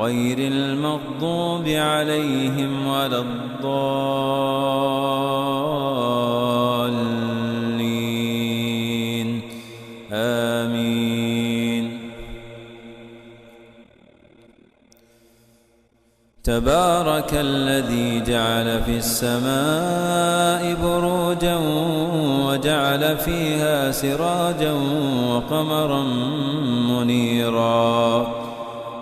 غير المغضوب عليهم ولا الضالين. آمين. تبارك الذي جعل في السماء بروجا وجعل فيها سراجا وقمرا منيرا.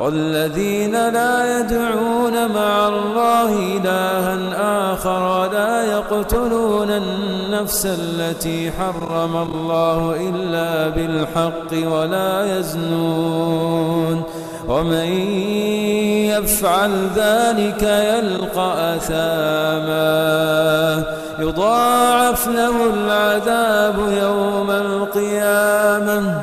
والذين لا يدعون مع الله إلها آخر ولا يقتلون النفس التي حرم الله إلا بالحق ولا يزنون ومن يفعل ذلك يلقى أثاما يضاعف له العذاب يوم القيامة